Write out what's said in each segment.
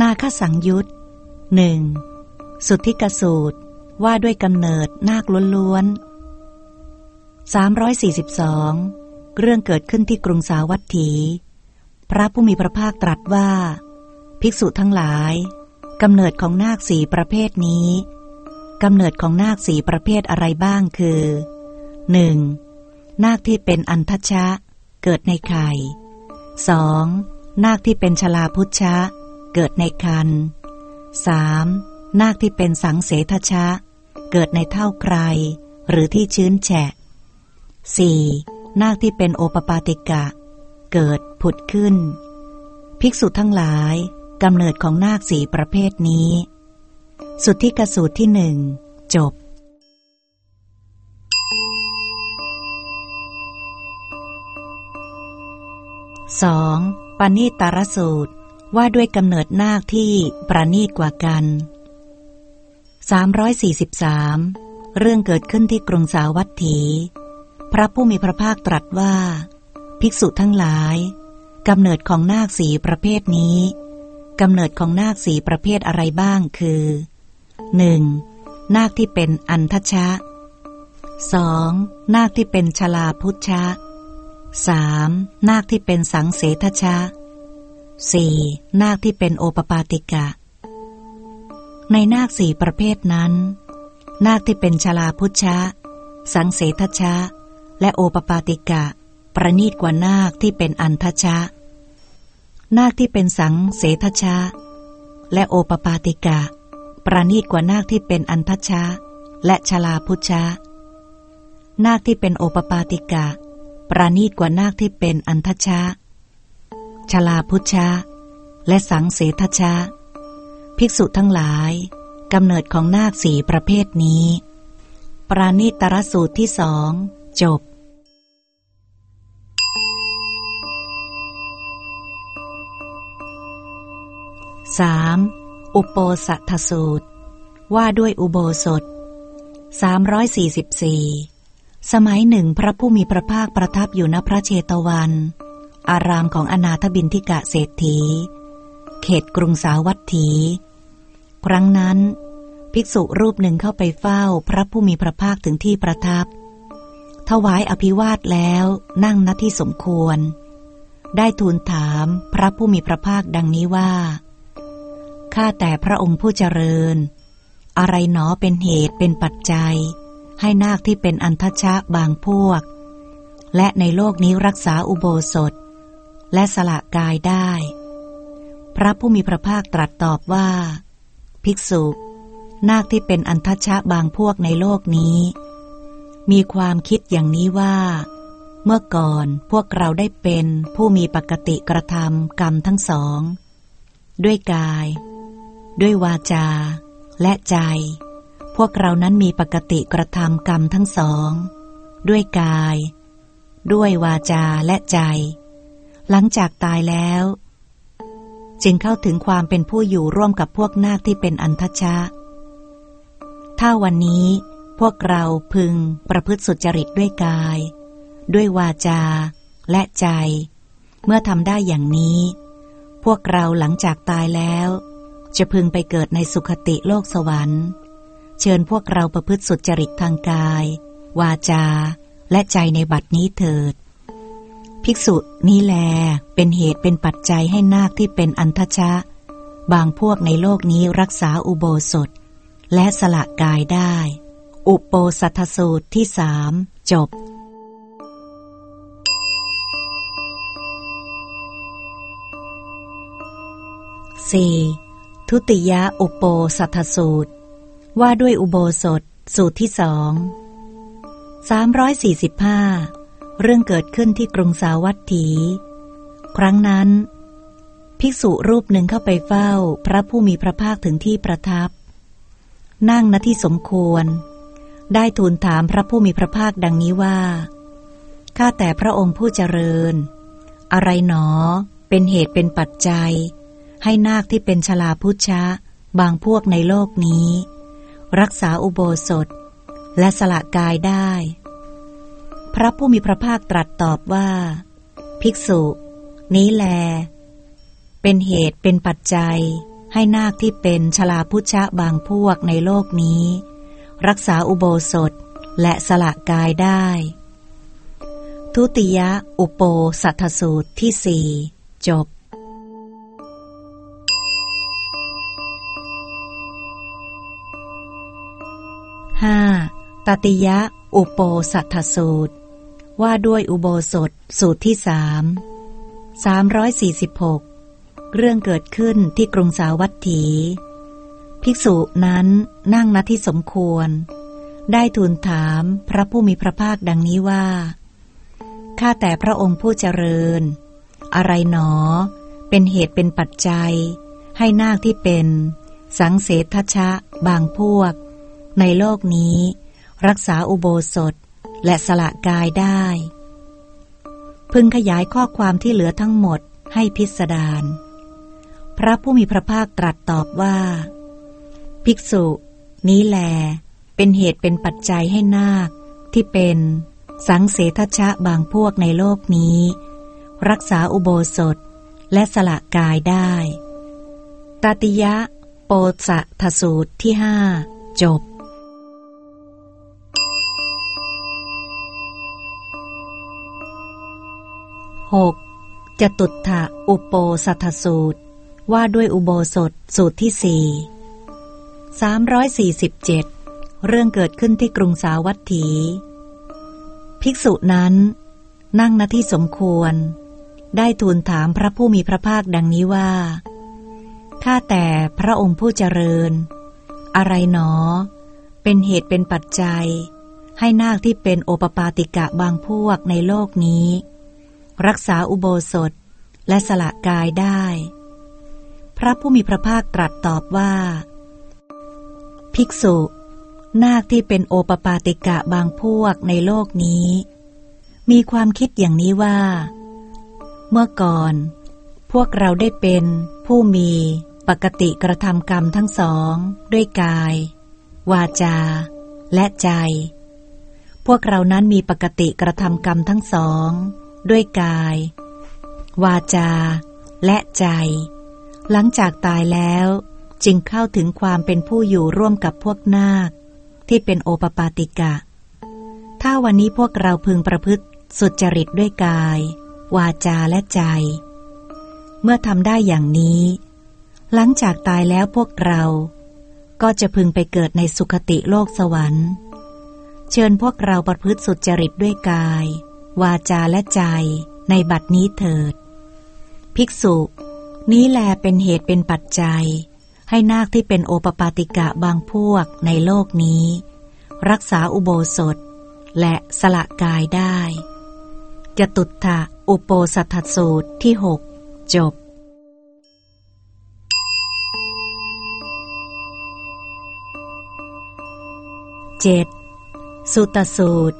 นาคสังยุตหนึ่งสุทธิกสูตรว่าด้วยกำเนิดนาคล้วนๆ342 เรื่องเกิดขึ้นที่กรุงสาวัตถี พระผู้มีพระภาคตรัสว่า ภิกษุทั้งหลายกำเนิดของนาคสีประเภทนี้กำเนิดของนาคสีประเภทอะไรบ้างคือ 1. นาคที่เป็นอันทชะ เกิดในไข่ 2. นาคที่เป็นชลาพุชะ เกิดในคัน 3. นาคที่เป็นสังเสทชะ เกิดในเท่าใคร หรือที่ชื้นแฉะ 4. นาคที่เป็นโอปปาติกะ เกิดผุดขึ้น ภิกษุทั้งหลายกำเนิดของนาคสีประเภทนี้ สุดทธิกสูตรที่หนึ่งจบ 2. ปาณีตารสูตร ว่าด้วยกำเนิดนาคที่ประณีตกว่ากัน 343 เรื่องเกิดขึ้นที่กรุงสาวัตถี พระผู้มีพระภาคตรัสว่า ภิกษุทั้งหลายกำเนิดของนาคสีประเภทนี้กำเนิดของนาคสีประเภทอะไรบ้างคือ 1. นาคที่เป็นอันทชะ 2. นาคที่เป็นชลาพุชะ 3. นาคที่เป็นสังเสทชะ 4. นาคที่เป็นโอปปาติกะ ในนาคสี่ประเภทนั้น นาคที่เป็นชลาพุชะ สังเสทชะ และโอปปาติกะ ประนีตกว่านาคที่เป็นอันทชะ นาคที่เป็นสังเสทชะ และโอปปาติกะ ประณีตกว่านาคที่เป็นอันทชะ และชลาพุชะ นาคที่เป็นโอปปาติกะ ประณีตกว่านาคที่เป็นอันทชะ ชลาพุชะ และสังเสทชะ ภิกษุทั้งหลายกำเนิดของนาคสีประเภทนี้ ปราณีตรสูตรที่สองจบ 3. อุปโปสัทสูตร ว่าด้วยอุโบสถ344สมัยหนึ่งพระผู้มีพระภาคประทับอยู่ณพระเชตวัน อารามของอนาถบินทิกะเศรษฐี เขตกรุงสาวัตถี ครั้งนั้น ภิกษุรูปหนึ่งเข้าไปเฝ้าพระผู้มีพระภาคถึงที่ประทับ ถวายอภิวาทแล้วนั่งณที่สมควร ได้ทูลถามพระผู้มีพระภาคดังนี้ว่า ข้าแต่พระองค์ผู้เจริญ อะไรหนอเป็นเหตุเป็นปัจจัย ให้นาคที่เป็นอันทชะบางพวกและในโลกนี้รักษาอุโบสถ และสละกายได้ พระผู้มีพระภาคตรัสตอบว่า ภิกษุ นาคที่เป็นอันทชะบางพวกในโลกนี้ มีความคิดอย่างนี้ว่า เมื่อก่อนพวกเราได้เป็นผู้มีปกติกระทำกรรมทั้งสอง ด้วยกาย ด้วยวาจา และใจ พวกเรานั้นมีปกติกระทำกรรมทั้งสอง ด้วยกาย ด้วยวาจาและใจ หลังจากตายแล้ว จึงเข้าถึงความเป็นผู้อยู่ร่วมกับพวกนาคที่เป็นอันทชะ ถ้าวันนี้พวกเราพึงประพฤติสุจริตด้วยกาย ด้วยวาจา และใจ เมื่อทำได้อย่างนี้ พวกเราหลังจากตายแล้ว จะพึงไปเกิดในสุคติโลกสวรรค์ เชิญพวกเราประพฤติสุจริตทางกาย วาจา และใจในบัดนี้เถิด ภิกษุนี้แล เป็นเหตุเป็นปัจจัยให้นาคที่เป็นอันทชะ บางพวกในโลกนี้รักษาอุโบสถ และสละกายได้ อุปโปสัทสูตรที่สามจบสี่ทุติยะอุปโปสัทสูตร ว่าด้วยอุโบสถสูตรที่สองสามร้อยสี่สิบห้า เรื่องเกิดขึ้นที่กรุงสาวัตถี ครั้งนั้น ภิกษุรูปหนึ่งเข้าไปเฝ้าพระผู้มีพระภาคถึงที่ประทับ นั่งณที่สมควร ได้ทูลถามพระผู้มีพระภาคดังนี้ว่า ข้าแต่พระองค์ผู้เจริญ อะไรหนอ เป็นเหตุเป็นปัจจัย ให้นาคที่เป็นชลาพุชะ บางพวกในโลกนี้ รักษาอุโบสถ และสละกายได้ พระผู้มีพระภาคตรัสตอบว่า ภิกษุ นี้แล เป็นเหตุเป็นปัจจัย ให้นาคที่เป็นชลาพุชะบางพวกในโลกนี้ รักษาอุโบสถและสละกายได้ ทุติยะอุโปสัทสูตรที่สี่จบห้าตติยะ อุโปสัทสูตร ว่าด้วยอุโบสถสูตรที่สามสามร้อยสี่สิบหกเรื่องเกิดขึ้นที่กรุงสาวัตถี ภิกษุนั้นนั่งณที่สมควร ได้ทูลถามพระผู้มีพระภาคดังนี้ว่า ข้าแต่พระองค์ผู้เจริญ อะไรหนอ เป็นเหตุเป็นปัจจัย ให้นาคที่เป็น สังเสทชะ บางพวก ในโลกนี้ รักษาอุโบสถและสละกายได้ พึงขยายข้อความที่เหลือทั้งหมดให้พิสดารพระผู้มีพระภาคตรัสตอบว่า ภิกษุ นี้แล เป็นเหตุเป็นปัจจัยให้นาคที่เป็นสังเสทชะบางพวกในโลกนี้ รักษาอุโบสถและสละกายได้ตติยะ โปสะทสูตรที่ห้าจบ 6. จตุถะอุปโปสัทสูตร ว่าด้วยอุโบสถสูตรที่สี่สามร้อยสี่สิบเจ็ดเรื่องเกิดขึ้นที่กรุงสาวัตถี ภิกษุนั้น นั่งณที่สมควร ได้ทูลถามพระผู้มีพระภาคดังนี้ว่า ข้าแต่พระองค์ผู้เจริญ อะไรหนอ เป็นเหตุเป็นปัจจัย ให้นาคที่เป็นโอปปาติกะบางพวกในโลกนี้ รักษาอุโบสถและสละกายได้ พระผู้มีพระภาคตรัสตอบว่า ภิกษุ นาคที่เป็นโอปปาติกะบางพวกในโลกนี้ มีความคิดอย่างนี้ว่า เมื่อก่อน พวกเราได้เป็นผู้มีปกติกระทำกรรมทั้งสอง ด้วยกาย วาจา และใจ พวกเรานั้นมีปกติกระทำกรรมทั้งสอง ด้วยกาย วาจา และใจ หลังจากตายแล้วจึงเข้าถึงความเป็นผู้อยู่ร่วมกับพวกนาค ที่เป็นโอปปาติกะ ถ้าวันนี้พวกเราพึงประพฤติสุจริตด้วยกาย วาจาและใจ เมื่อทำได้อย่างนี้ หลังจากตายแล้วพวกเรา ก็จะพึงไปเกิดในสุคติโลกสวรรค์ เชิญพวกเราประพฤติสุจริตด้วยกาย วาจาและใจในบัดนี้เถิด ภิกษุ นี้แลเป็นเหตุเป็นปัจจัย ให้นาคที่เป็นโอปปาติกะบางพวกในโลกนี้ รักษาอุโบสถ และสละกายได้จตุตถะอุโปสัทธสูตรที่หกจบเจ็ดสุตสูตร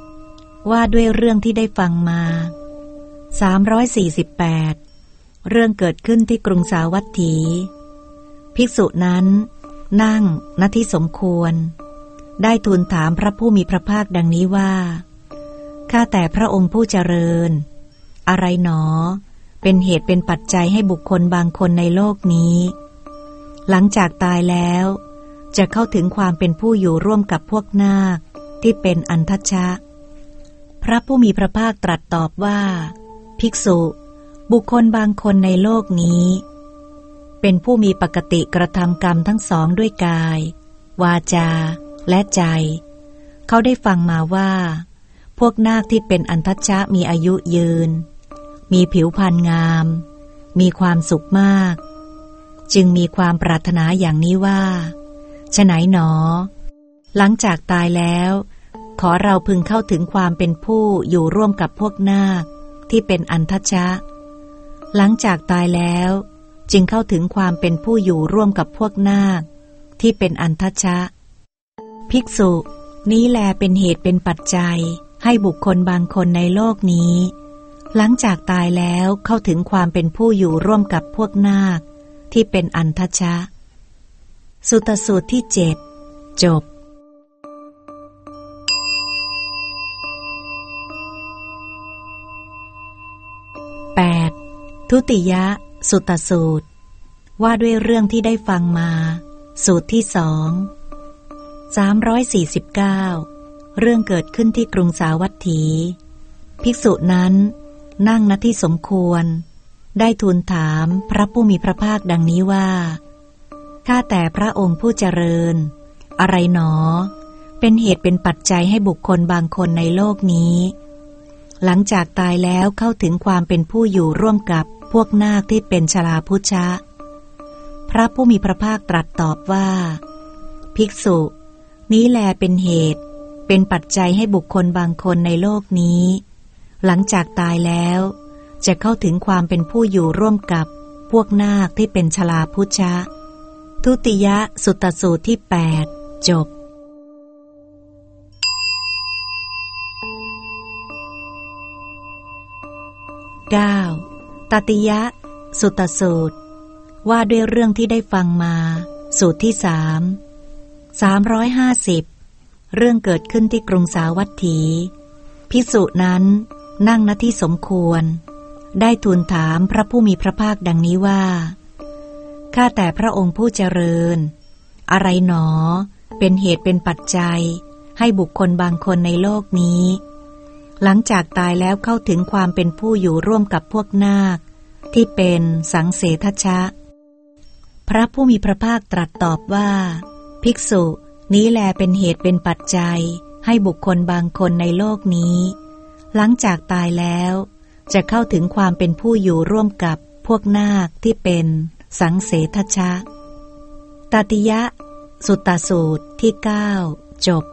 ว่าด้วยเรื่องที่ได้ฟังมา 348 เรื่องเกิดขึ้นที่กรุงสาวัตถี ภิกษุนั้น นั่งณที่สมควร ได้ทูลถามพระผู้มีพระภาคดังนี้ว่า ข้าแต่พระองค์ผู้เจริญ อะไรหนอ เป็นเหตุเป็นปัจจัยให้บุคคลบางคนในโลกนี้ หลังจากตายแล้ว จะเข้าถึงความเป็นผู้อยู่ร่วมกับพวกนาคที่เป็นอันทัชชะ พระผู้มีพระภาคตรัสตอบว่า ภิกษุ บุคคลบางคนในโลกนี้ เป็นผู้มีปกติกระทำกรรมทั้งสองด้วยกาย วาจา และใจ เขาได้ฟังมาว่า พวกนาคที่เป็นอันทัชชะมีอายุยืน มีผิวพรรณงาม มีความสุขมาก จึงมีความปรารถนาอย่างนี้ว่าฉไหนหนอ หลังจากตายแล้ว ขอเราพึงเข้าถึงความเป็นผู้อยู่ร่วมกับพวกนาคที่เป็นอันทชะ หลังจากตายแล้วจึงเข้าถึงความเป็นผู้อยู่ร่วมกับพวกนาคที่เป็นอันทชะ ภิกษุ นี้แลเป็นเหตุเป็นปัจจัย ให้บุคคลบางคนในโลกนี้ หลังจากตายแล้วเข้าถึงความเป็นผู้อยู่ร่วมกับพวกนาคที่เป็นอันทชะ สุตสูตรที่เจ็ดจบ ทุติยะ สุตสูตร ว่าด้วยเรื่องที่ได้ฟังมา สูตรที่สองสามร้อยสี่สิบเก้าเรื่องเกิดขึ้นที่กรุงสาวัตถี ภิกษุนั้น นั่งณที่สมควร ได้ทูลถามพระผู้มีพระภาคดังนี้ว่า ข้าแต่พระองค์ผู้เจริญ อะไรหนอ เป็นเหตุเป็นปัจจัยให้บุคคลบางคนในโลกนี้ หลังจากตายแล้วเข้าถึงความเป็นผู้อยู่ร่วมกับ พวกนาคที่เป็นชลาพุชะ พระผู้มีพระภาคตรัสตอบว่า ภิกษุ นี้แลเป็นเหตุ เป็นปัจจัยให้บุคคลบางคนในโลกนี้ หลังจากตายแล้ว จะเข้าถึงความเป็นผู้อยู่ร่วมกับพวกนาคที่เป็นชลาพุชะ ทุติยะสุตสูตรที่ 8 จบ ตติยะ สุตสูตร ว่าด้วยเรื่องที่ได้ฟังมา สูตรที่สามสามร้อยห้าสิบเรื่องเกิดขึ้นที่กรุงสาวัตถี พิสุนั้นนั่งณที่สมควร ได้ทูลถามพระผู้มีพระภาคดังนี้ว่า ข้าแต่พระองค์ผู้เจริญ อะไรหนอ เป็นเหตุเป็นปัจจัย ให้บุคคลบางคนในโลกนี้ หลังจากตายแล้วเข้าถึงความเป็นผู้อยู่ร่วมกับพวกนาค ที่เป็นสังเสทชะ พระผู้มีพระภาคตรัสตอบว่า ภิกษุนี้แลเป็นเหตุเป็นปัจจัย ให้บุคคลบางคนในโลกนี้ หลังจากตายแล้ว จะเข้าถึงความเป็นผู้อยู่ร่วมกับพวกนาคที่เป็นสังเสทชะตติยะ สุตตสูตรที่เก้าจบ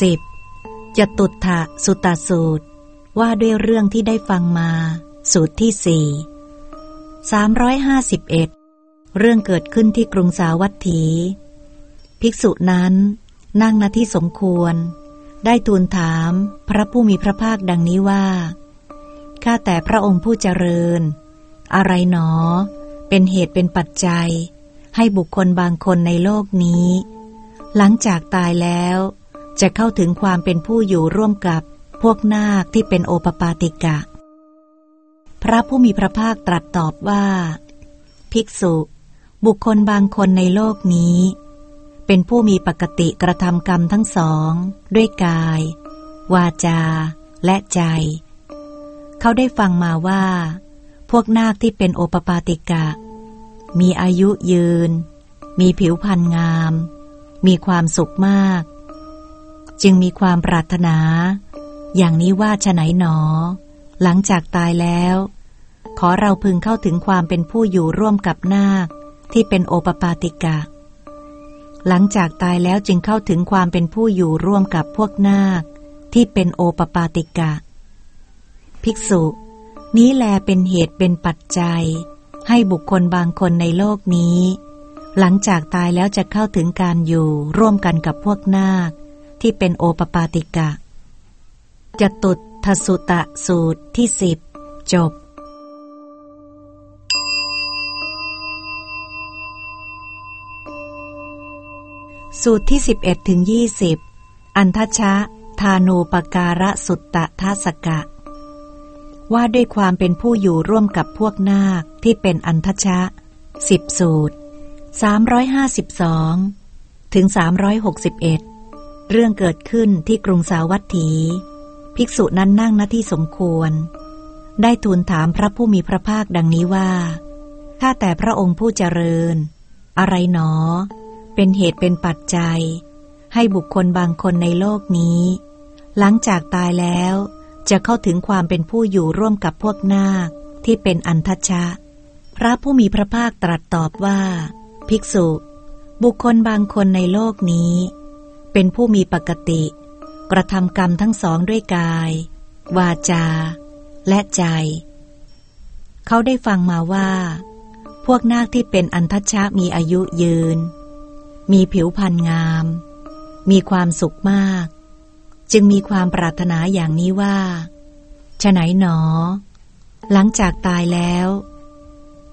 สิบจตุถะสุตสูตร ว่าด้วยเรื่องที่ได้ฟังมา สูตรที่สี่สามร้อยห้าสิบเอ็ดเรื่องเกิดขึ้นที่กรุงสาวัตถี ภิกษุนั้นนั่งณที่สมควร ได้ทูลถามพระผู้มีพระภาคดังนี้ว่า ข้าแต่พระองค์ผู้เจริญ อะไรหนอ เป็นเหตุเป็นปัจจัย ให้บุคคลบางคนในโลกนี้ หลังจากตายแล้ว จะเข้าถึงความเป็นผู้อยู่ร่วมกับพวกนาคที่เป็นโอปปาติกะ พระผู้มีพระภาคตรัสตอบว่า ภิกษุ บุคคลบางคนในโลกนี้ เป็นผู้มีปกติกระทำกรรมทั้งสอง ด้วยกาย วาจา และใจ เขาได้ฟังมาว่า พวกนาคที่เป็นโอปปาติกะ มีอายุยืน มีผิวพรรณงาม มีความสุขมาก จึงมีความปรารถนา อย่างนี้ว่าฉะไหนหนอ หลังจากตายแล้ว ขอเราพึงเข้าถึงความเป็นผู้อยู่ร่วมกับนาคที่เป็นโอปปาติกะ หลังจากตายแล้วจึงเข้าถึงความเป็นผู้อยู่ร่วมกับพวกนาคที่เป็นโอปปาติกะ ภิกษุ นี้แลเป็นเหตุเป็นปัจจัย ให้บุคคลบางคนในโลกนี้ หลังจากตายแล้วจะเข้าถึงการอยู่ร่วมกันกับพวกนาค ที่เป็นโอปปาติกะจตุทสุตะสูตรที่สิบจบสูตรที่ 11ถึง20 อันทชะ ทานูปการะสุตตะทัสกะ ว่าด้วยความเป็นผู้อยู่ร่วมกับพวกนาคที่เป็นอันทชะสิบสูตร 352 ถึง 361 เรื่องเกิดขึ้นที่กรุงสาวัตถี ภิกษุนั้นนั่งณที่สมควร ได้ทูลถามพระผู้มีพระภาคดังนี้ว่า ข้าแต่พระองค์ผู้เจริญ อะไรหนอ เป็นเหตุเป็นปัจจัย ให้บุคคลบางคนในโลกนี้ หลังจากตายแล้วจะเข้าถึงความเป็นผู้อยู่ร่วมกับพวกนาคที่เป็นอันทชะ พระผู้มีพระภาคตรัสตอบว่า ภิกษุ บุคคลบางคนในโลกนี้ เป็นผู้มีปกติ กระทำกรรมทั้งสองด้วยกาย วาจา และใจ เขาได้ฟังมาว่า พวกนาคที่เป็นอันทชะมีอายุยืน มีผิวพรรณงาม มีความสุขมาก จึงมีความปรารถนาอย่างนี้ว่าฉไหนหนอ หลังจากตายแล้ว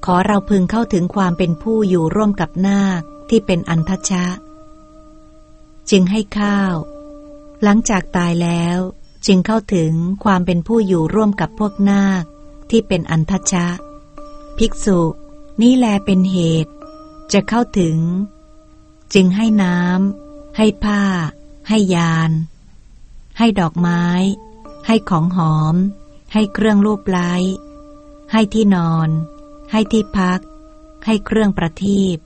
ขอเราพึงเข้าถึงความเป็นผู้อยู่ร่วมกับนาคที่เป็นอันทชะ จึงให้ข้าว หลังจากตายแล้ว จึงเข้าถึงความเป็นผู้อยู่ร่วมกับพวกนาคที่เป็นอันทชะ ภิกษุนี่แลเป็นเหตุ จะเข้าถึง จึงให้น้ำให้ผ้า ให้ยาน ให้ดอกไม้ ให้ของหอม ให้เครื่องรูปไล้ ให้ที่นอน ให้ที่พัก ให้เครื่องประทีป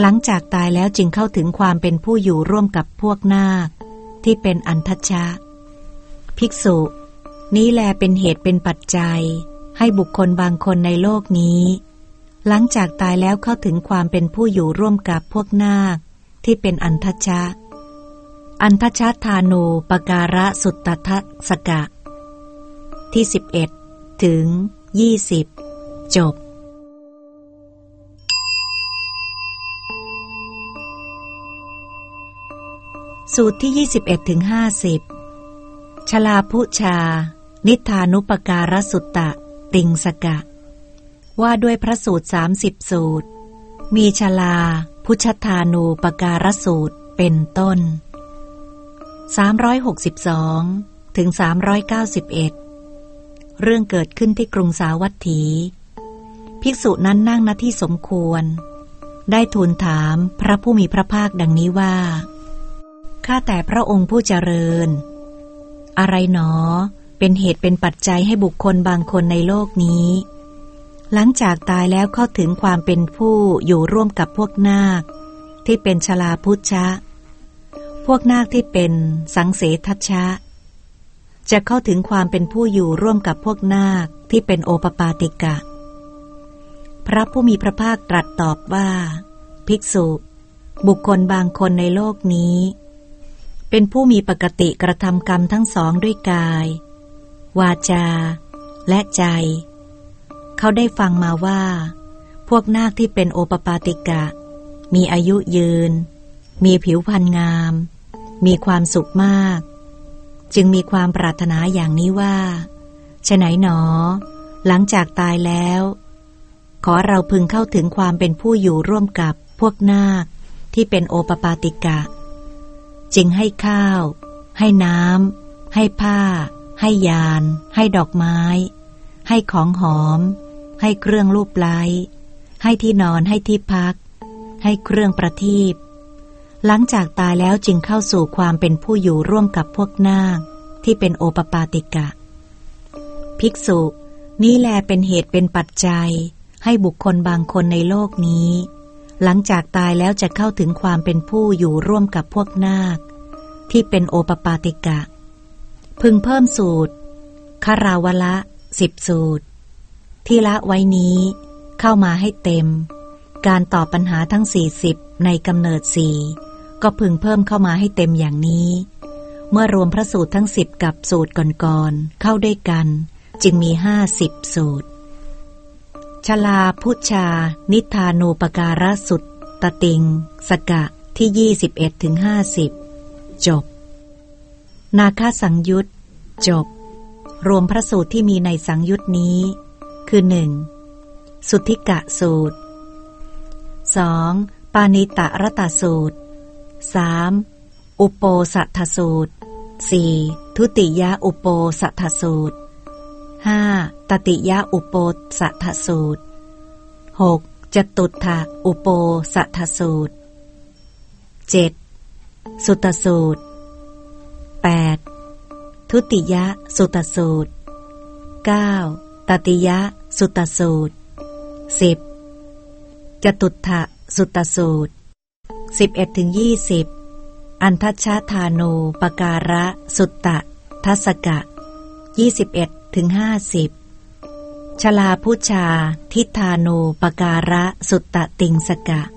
หลังจากตายแล้วจึงเข้าถึงความเป็นผู้อยู่ร่วมกับพวกนาค ที่เป็นอันทชะ ภิกษุ นี้แลเป็นเหตุเป็นปัจจัย ให้บุคคลบางคนในโลกนี้ หลังจากตายแล้วเข้าถึงความเป็นผู้อยู่ร่วมกับพวกนาค ที่เป็นอันทชะ อันทชะทานูปการะสุตตทสกะ ที่ 11 ถึง 20 จบ สูตรที่ 21ถึง50 ชลาพุชา นิทานุปการสุตตะ ติงสกะ ว่าด้วยพระสูตร 30 สูตร มีชลา พุชธานูปการสูตรเป็นต้น 362 ถึง 391 เรื่องเกิดขึ้นที่กรุงสาวัตถี ภิกษุนั้นนั่งณที่สมควร ได้ทูลถามพระผู้มีพระภาคดังนี้ว่า ข้าแต่พระองค์ผู้เจริญ อะไรหนอ เป็นเหตุเป็นปัจจัยให้บุคคลบางคนในโลกนี้ หลังจากตายแล้วเข้าถึงความเป็นผู้อยู่ร่วมกับพวกนาค ที่เป็นชลาพุชะ พวกนาคที่เป็นสังเสทัชะจะเข้าถึงความเป็นผู้อยู่ร่วมกับพวกนาคที่เป็นโอปปาติกะ พระผู้มีพระภาคตรัสตอบว่า ภิกษุ บุคคลบางคนในโลกนี้ เป็นผู้มีปกติกระทำกรรมทั้งสองด้วยกาย วาจา และใจ เขาได้ฟังมาว่า พวกนาคที่เป็นโอปปาติกะ มีอายุยืน มีผิวพรรณงาม มีความสุขมาก จึงมีความปรารถนาอย่างนี้ว่าฉไหนหนอ หลังจากตายแล้ว ขอเราพึงเข้าถึงความเป็นผู้อยู่ร่วมกับพวกนาคที่เป็นโอปปาติกะ จึงให้ข้าว ให้น้ำให้ผ้า ให้ยาน ให้ดอกไม้ ให้ของหอม ให้เครื่องรูปไล้ให้ที่นอนให้ที่พัก ให้เครื่องประทีปหลังจากตายแล้วจึงเข้าสู่ความเป็นผู้อยู่ร่วมกับพวกนาคที่เป็นโอปปาติกะ ภิกษุ นี่แลเป็นเหตุเป็นปัจจัย ให้บุคคลบางคนในโลกนี้ หลังจากตายแล้วจะเข้าถึงความเป็นผู้อยู่ร่วมกับพวกนาค ที่เป็นโอปปาติกะ พึงเพิ่มสูตรคาราวละสิบสูตร ที่ละไว้นี้เข้ามาให้เต็ม การตอบปัญหาทั้งสี่สิบในกำเนิดสี่ก็พึงเพิ่มเข้ามาให้เต็มอย่างนี้ เมื่อรวมพระสูตรทั้งสิบกับสูตรก่อนๆเข้าด้วยกัน จึงมีห้าสิบสูตร ชลาพุชา นิทานูปการะสุดตติง สกะที่ยี่สิบเอ็ดถึงห้าสิบจบ นาคาสังยุตจบ รวมพระสูตรที่มีในสังยุตนี้ คือหนึ่งสุทธิกะสูตรสองปานิตะรตาสูตรสามอุปโปสัทสูตรสี่ทุติยะอุปโปสัทสูตร ห้าตติยะอุโปสัทสูตรหกจตุถะอุโปสัทสูตรเจ็ดสุตสูตรแปดทุติยะสุตสูตรเก้าตติยะสุตสูตรสิบจตุถะสุตสูตรสิบเอ็ดถึงยี่สิบอันทัชชาธานูปการะสุตตะทัศกะยี่สิบเอ็ด ถึงห้าสิบชลาพุชา ทิธานูปการะ สุตตะติงสกะ